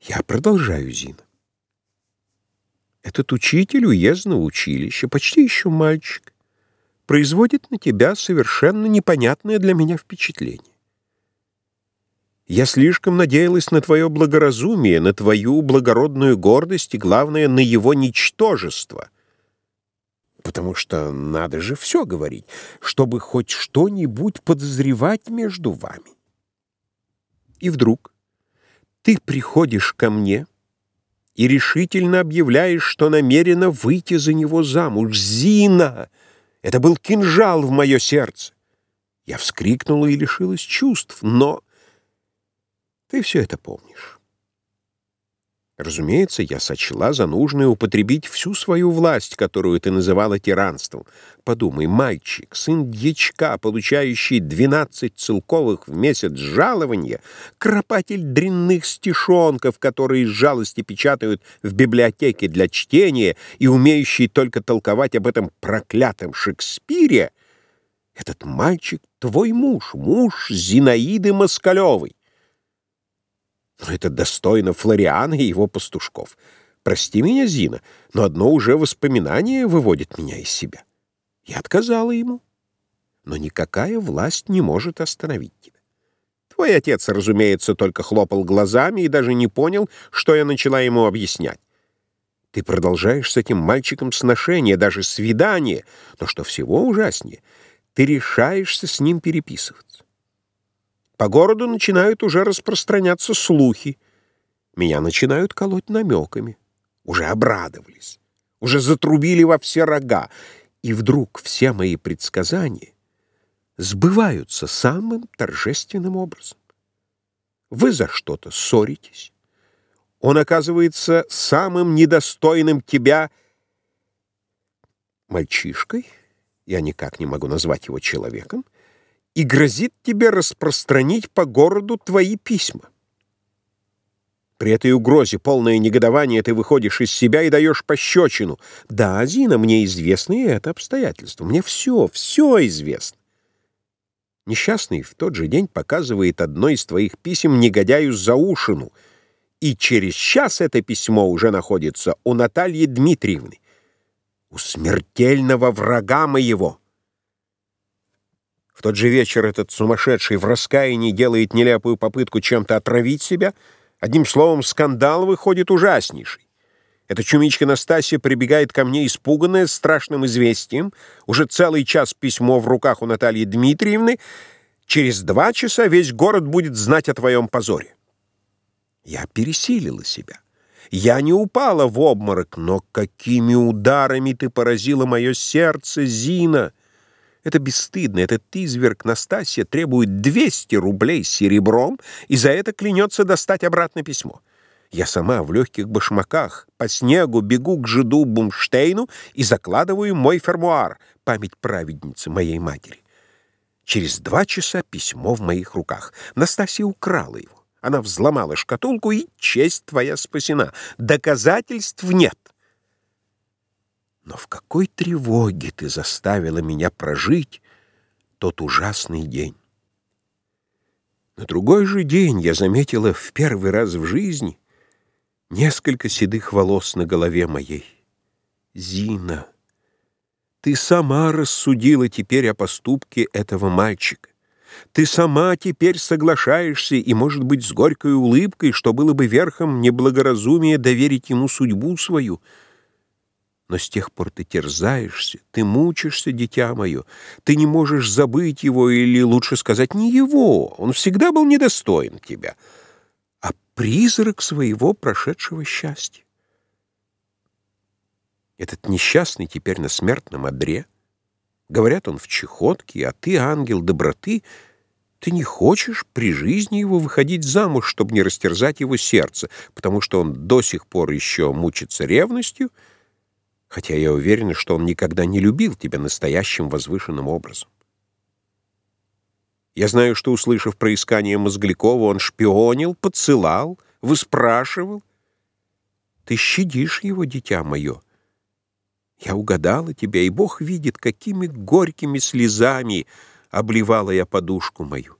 Я продолжаю, Зина. Этот учитель уездного училища, почти еще мальчик, производит на тебя совершенно непонятное для меня впечатление. Я слишком надеялась на твое благоразумие, на твою благородную гордость и, главное, на его ничтожество. Потому что надо же все говорить, чтобы хоть что-нибудь подозревать между вами. И вдруг ты приходишь ко мне и решительно объявляешь, что намерена выйти за него замуж. Зина! Это был кинжал в мое сердце. Я вскрикнула и лишилась чувств, но ты все это помнишь. Разумеется, я сочла за нужное употребить всю свою власть, которую ты называла тиранством. Подумай, мальчик, сын дьячка, получающий двенадцать целковых в месяц жалования, кропатель дрянных стишонков, которые из жалости печатают в библиотеке для чтения и умеющий только толковать об этом проклятом Шекспире, этот мальчик — твой муж, муж Зинаиды Москалевой. Это достойно Флориана и его пастушков. Прости меня, Зина, но одно уже воспоминание выводит меня из себя. Я отказала ему. Но никакая власть не может остановить тебя. Твой отец, разумеется, только хлопал глазами и даже не понял, что я начала ему объяснять. Ты продолжаешь с этим мальчиком сношение, даже свидание, но что всего ужаснее, ты решаешься с ним переписываться. По городу начинают уже распространяться слухи. Меня начинают колоть намеками. Уже обрадовались. Уже затрубили во все рога. И вдруг все мои предсказания сбываются самым торжественным образом. Вы за что-то ссоритесь. Он оказывается самым недостойным тебя мальчишкой, я никак не могу назвать его человеком, и грозит тебе распространить по городу твои письма. При этой угрозе, полное негодование, ты выходишь из себя и даешь пощечину. Да, Зина, мне известно и это обстоятельство. Мне все, все известно. Несчастный в тот же день показывает одно из твоих писем негодяю Заушину, и через час это письмо уже находится у Натальи Дмитриевны, у смертельного врага моего. В тот же вечер этот сумасшедший в раскаянии делает нелепую попытку чем-то отравить себя. Одним словом, скандал выходит ужаснейший. Эта чумичка Настасья прибегает ко мне испуганная, страшным известием. Уже целый час письмо в руках у Натальи Дмитриевны. Через два часа весь город будет знать о твоем позоре. Я пересилила себя. Я не упала в обморок, но какими ударами ты поразила мое сердце, Зина! Это бесстыдно, этот изверг Настасья требует 200 рублей серебром и за это клянется достать обратно письмо. Я сама в легких башмаках по снегу бегу к жиду Бумштейну и закладываю мой фермуар, память праведницы моей матери. Через два часа письмо в моих руках. Настасья украла его. Она взломала шкатулку, и честь твоя спасена. Доказательств нет. В какой тревоге ты заставила меня прожить тот ужасный день? На другой же день я заметила в первый раз в жизни несколько седых волос на голове моей. Зина, ты сама рассудила теперь о поступке этого мальчика. Ты сама теперь соглашаешься, и, может быть, с горькой улыбкой, что было бы верхом неблагоразумия доверить ему судьбу свою — но с тех пор ты терзаешься, ты мучишься, дитя мое. Ты не можешь забыть его, или, лучше сказать, не его. Он всегда был недостоин тебя, а призрак своего прошедшего счастья. Этот несчастный теперь на смертном одре. Говорят, он в чехотке, а ты, ангел доброты, ты не хочешь при жизни его выходить замуж, чтобы не растерзать его сердце, потому что он до сих пор еще мучится ревностью — хотя я уверен, что он никогда не любил тебя настоящим возвышенным образом. Я знаю, что, услышав про искание Мозглякова, он шпионил, поцелал, выспрашивал. Ты щадишь его, дитя мое. Я угадала тебя, и Бог видит, какими горькими слезами обливала я подушку мою.